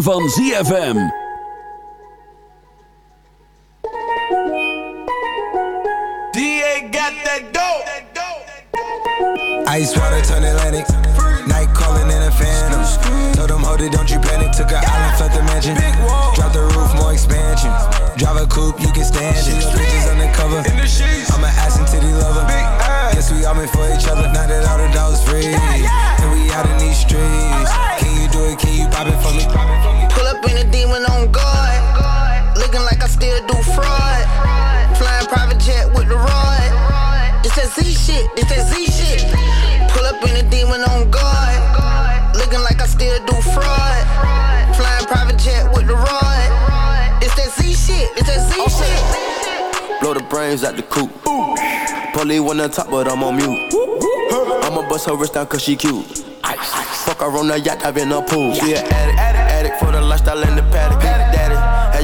Van ZFM. Rod. It's that Z shit shit, that Z shit. Blow the brains out the coop. Polly on the top, but I'm on mute. I'ma bust her wrist down cause she cute. Fuck her on the yacht, I've been a pool. She an addict, addict, addict for the lifestyle and the paddock.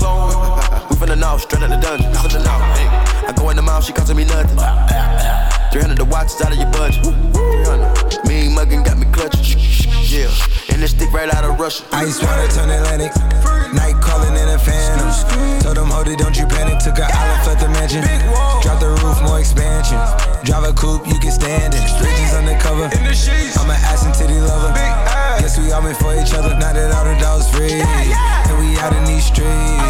Clone, we finna know, straight out the dungeon. Finna know, hey. I go in the mouth, she costing me nothing. 300 the watch is out of your budget. 300. Mean muggin' got me clutching. Yeah, and this stick right out of Russia. Ice water turn Atlantic. Night calling in a phantom. Told them, hold it, don't you panic. Took a island, left the mansion. Drop the roof, more expansion. Drive a coupe, you can stand it. Bridges undercover. I'm an ass and titty lover. Guess we all meant for each other. Now that all the dogs free. And we out in these streets.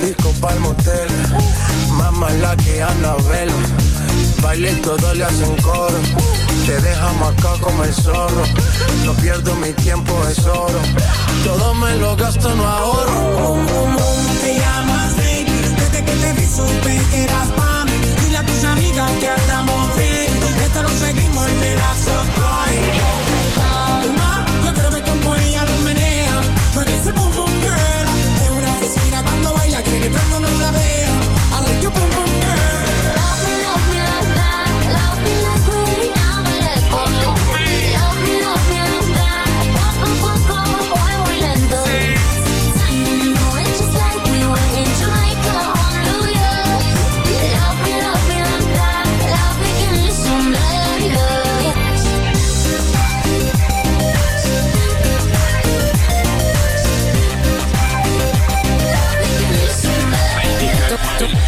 disco pa'l motel. Mamá la que anda a verlo. Baile y todo le hacen coro. Te deja marcado como el zorro. No pierdo mi tiempo, es oro. Todo me lo gasto, no ahorro. ¿Cómo te llamas, baby? Desde que te vi supe que eras pa' mí Dile a tus amigas que andamos bien Esto lo seguimos en el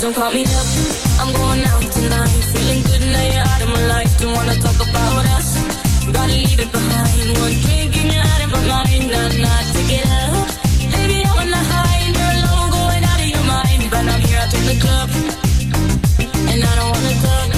don't call me up. I'm going out tonight. Feeling good now you're out of my life. Don't wanna talk about us. Gotta leave it behind. One drink and you're out of my mind. Not, not to get up. Baby, I'm on the high you're alone, going out of your mind. But I'm here out in the club, and I don't wanna talk.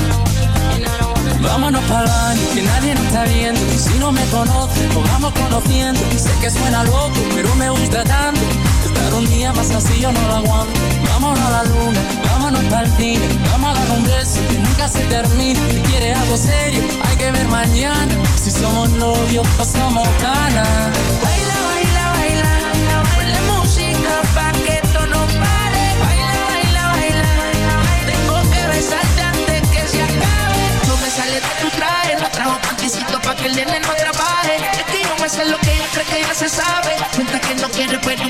Vámonos pa'l que nadie nos está viendo Y si no me conoce, nos vamos conociendo Y sé que suena loco, pero me gusta tanto Estar un día más así yo no lo aguanto Vámonos a la luna vámonos para el cine. Vamos a dar un beso que nunca se termine. Si quieres algo serio, hay que ver mañana. Si somos novios o somos. Baila, baila, baila, baila música pa' que esto no pare. Baila, baila, baila, tengo que besarte antes que se acabe. No me sale de tu traje, no trajo panticito pa' que el nene no trabaje. Es que yo me sé lo que ella cree que ya se sabe. Cuenta que no quiere, pero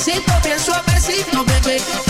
si comienzo a ver si.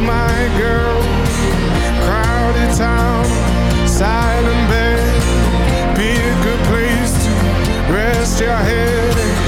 my girl. Crowded town, silent bed. Be a good place to rest your head.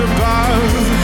above.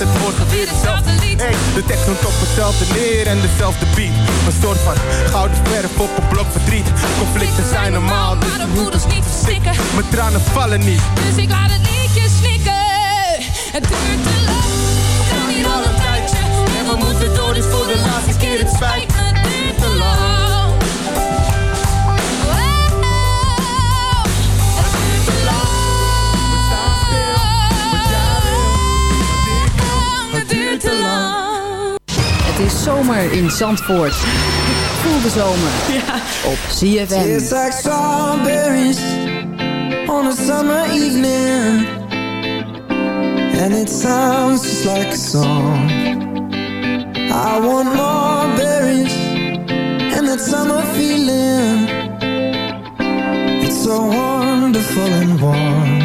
het morgen weer hetzelfde lied. Hey, de tekst komt op hetzelfde neer en dezelfde beat. Een soort van gouden verf op een blok verdriet. Conflicten zijn normaal, Maar de moeders niet verstikken mijn tranen vallen niet. Dus ik laat het liedje snikken Het duurt te lang We gaan hier al een tijdje En we moeten door, dus voor de laatste keer Het spijt me, het duurt te lang is zomer in Zandvoort. Voel de zomer op CFM. Tastes like strawberries on a summer evening, and it sounds just like a song. I want more berries and that summer feeling. It's so wonderful and warm.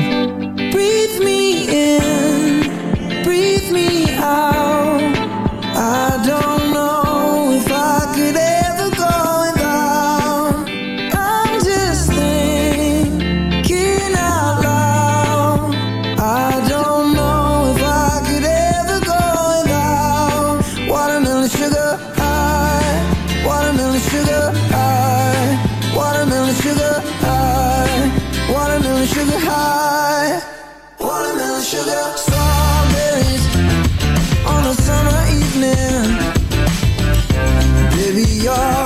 Sugar high, watermelon sugar. Strawberries on a summer evening. Baby, you're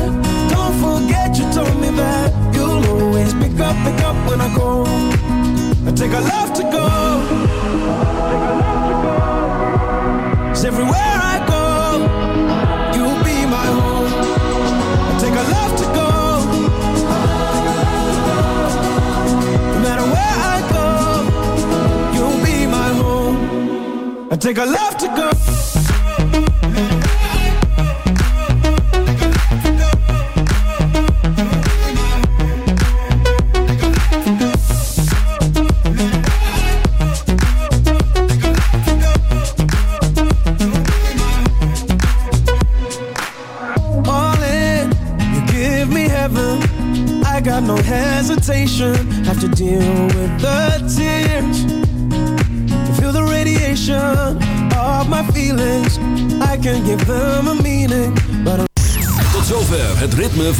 Take a love to go. Cause everywhere I go, you'll be my home. I take a love to go. No matter where I go, you'll be my home. I take a love to go.